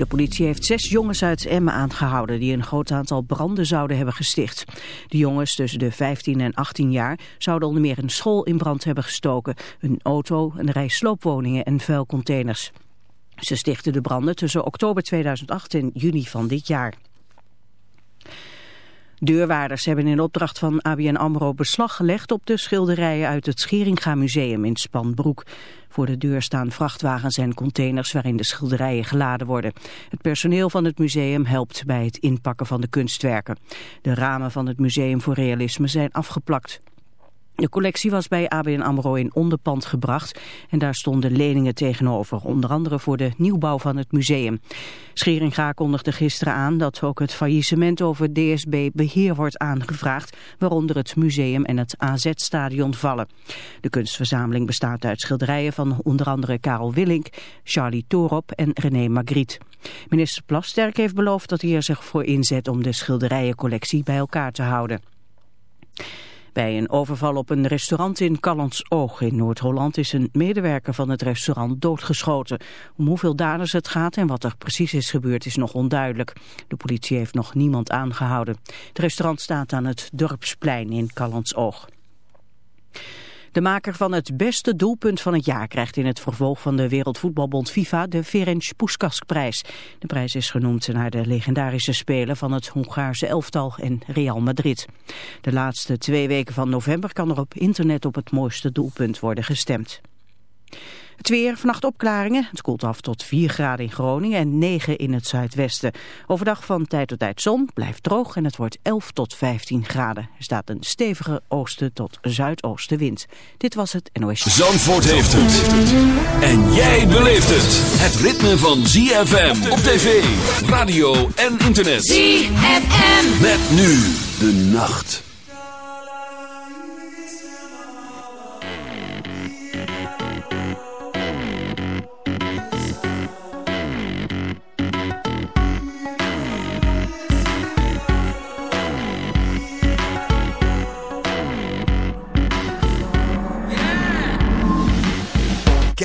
De politie heeft zes jongens uit Emmen aangehouden die een groot aantal branden zouden hebben gesticht. De jongens tussen de 15 en 18 jaar zouden onder meer een school in brand hebben gestoken, een auto, een rij sloopwoningen en vuilcontainers. Ze stichten de branden tussen oktober 2008 en juni van dit jaar. Deurwaarders hebben in opdracht van ABN AMRO beslag gelegd op de schilderijen uit het Scheringa Museum in Spanbroek. Voor de deur staan vrachtwagens en containers waarin de schilderijen geladen worden. Het personeel van het museum helpt bij het inpakken van de kunstwerken. De ramen van het Museum voor Realisme zijn afgeplakt. De collectie was bij ABN AMRO in onderpand gebracht en daar stonden leningen tegenover, onder andere voor de nieuwbouw van het museum. Scheringa kondigde gisteren aan dat ook het faillissement over DSB beheer wordt aangevraagd, waaronder het museum en het AZ-stadion vallen. De kunstverzameling bestaat uit schilderijen van onder andere Karel Willink, Charlie Torop en René Magritte. Minister Plasterk heeft beloofd dat hij er zich voor inzet om de schilderijencollectie bij elkaar te houden. Bij een overval op een restaurant in Oog in Noord-Holland is een medewerker van het restaurant doodgeschoten. Om hoeveel daders het gaat en wat er precies is gebeurd is nog onduidelijk. De politie heeft nog niemand aangehouden. Het restaurant staat aan het Dorpsplein in Oog. De maker van het beste doelpunt van het jaar krijgt in het vervolg van de Wereldvoetbalbond FIFA de Ferenc Puskas-prijs. De prijs is genoemd naar de legendarische speler van het Hongaarse elftal en Real Madrid. De laatste twee weken van november kan er op internet op het mooiste doelpunt worden gestemd. Het weer, vannacht opklaringen. Het koelt af tot 4 graden in Groningen en 9 in het zuidwesten. Overdag van tijd tot tijd zon, blijft droog en het wordt 11 tot 15 graden. Er staat een stevige oosten tot zuidoostenwind. Dit was het NOS. Zandvoort heeft het. En jij beleeft het. Het ritme van ZFM op tv, radio en internet. ZFM. Met nu de nacht.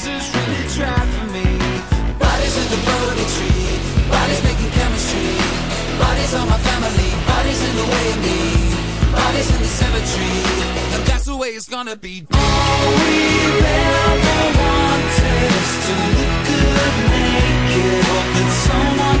Jesus really tried for me. Bodies in the Bodhi tree, bodies making chemistry. Bodies on my family, bodies in the way of me. Bodies in the cemetery, and that's the way it's gonna be. All we've ever wanted is to look good naked. That someone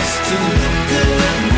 is to look good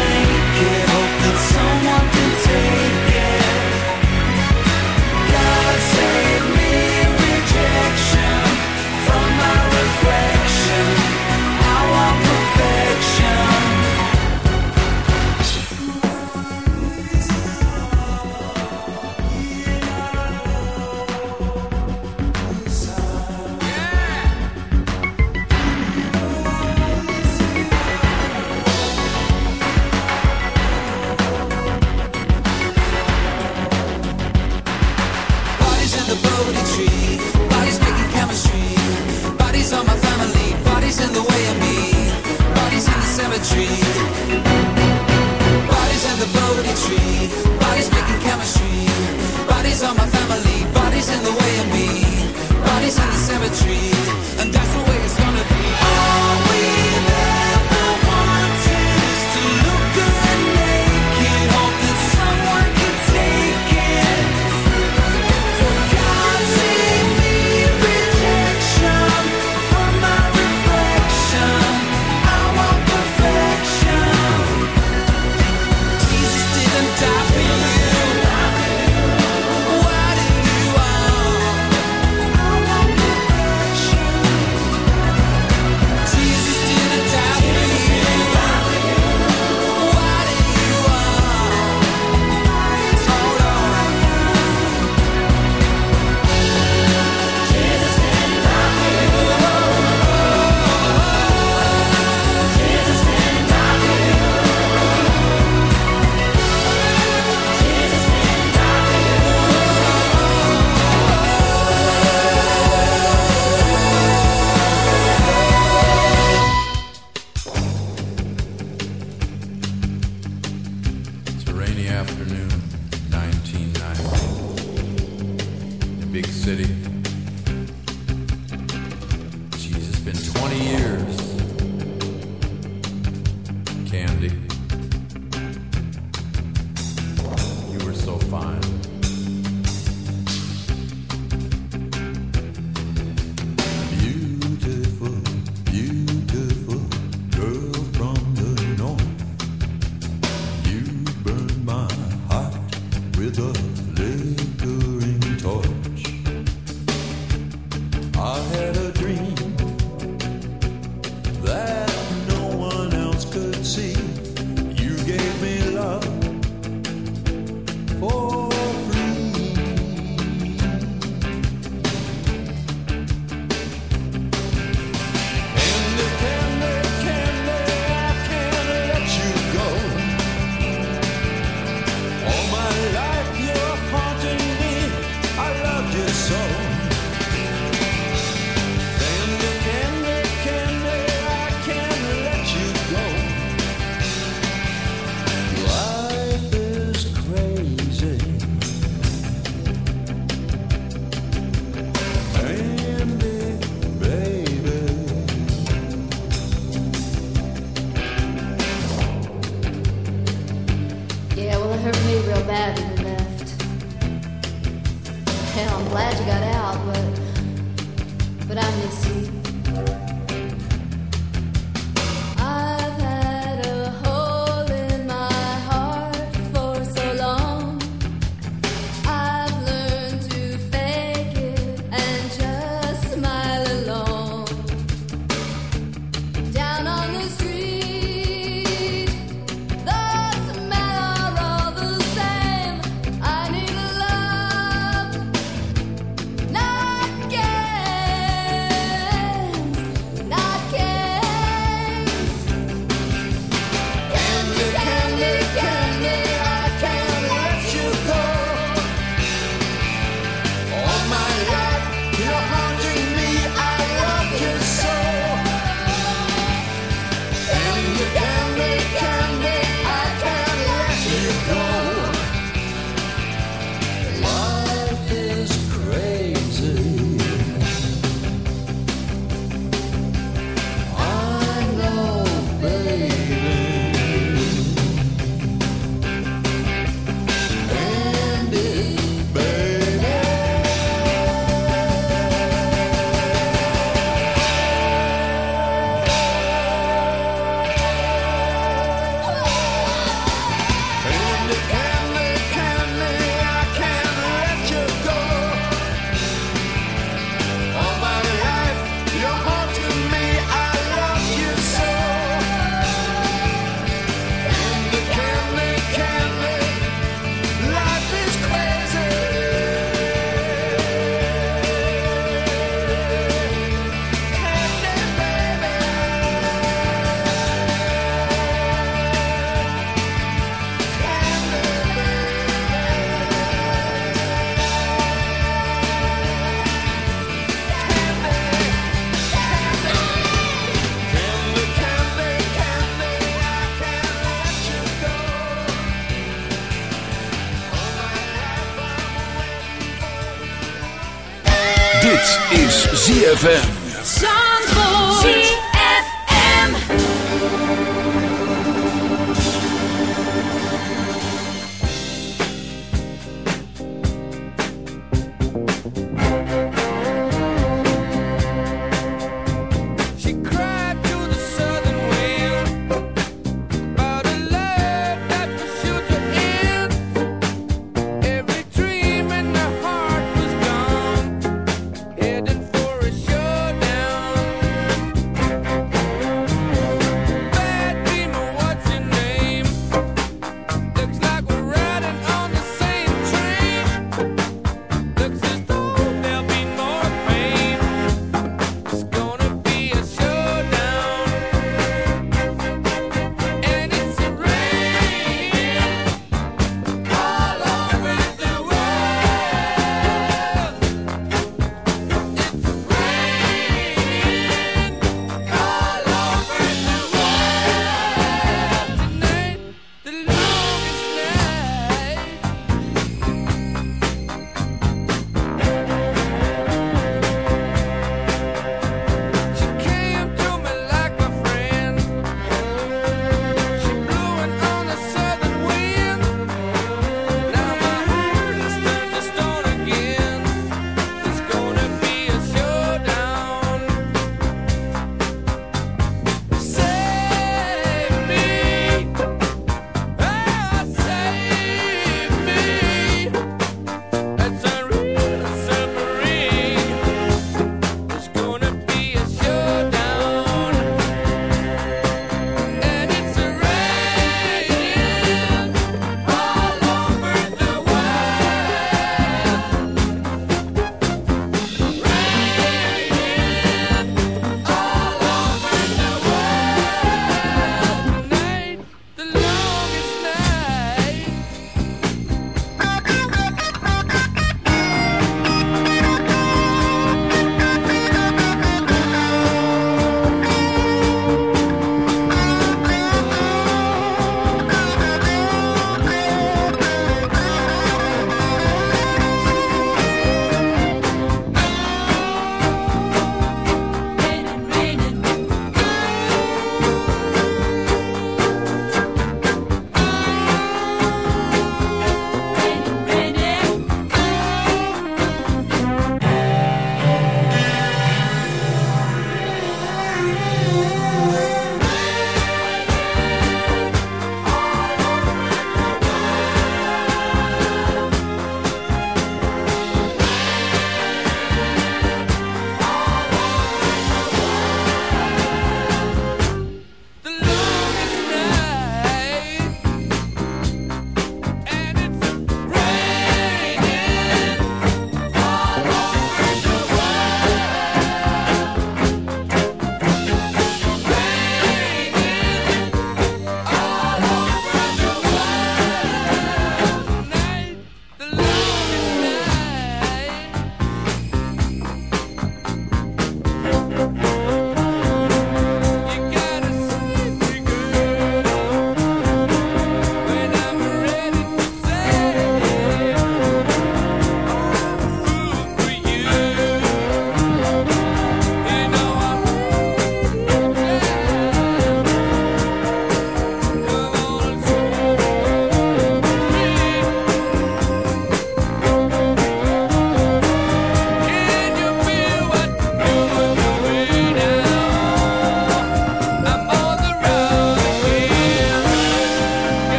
rainy afternoon, 1990. The big city. Jeez, it's been 20 years. Is ZFM.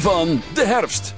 Van de herfst.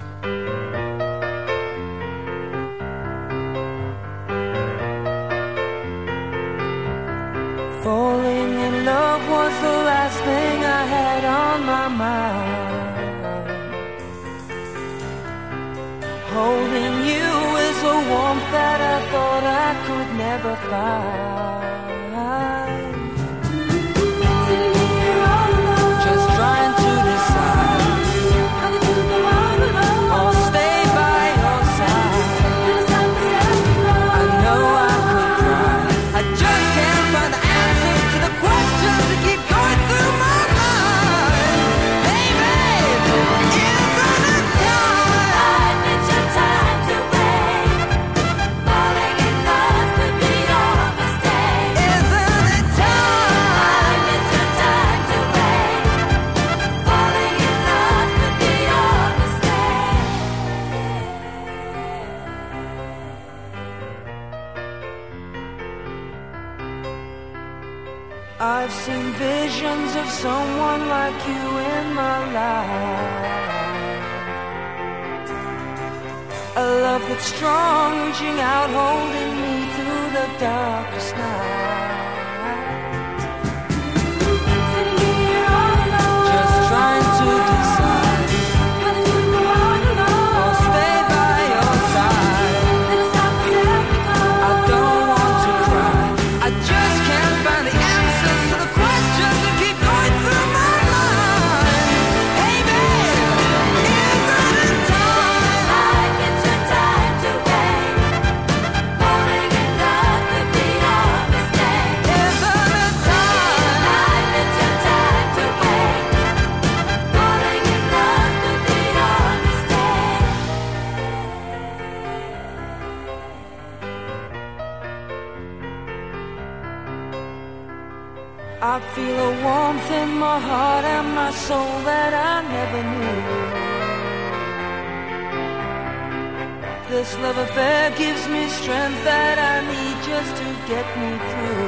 Through.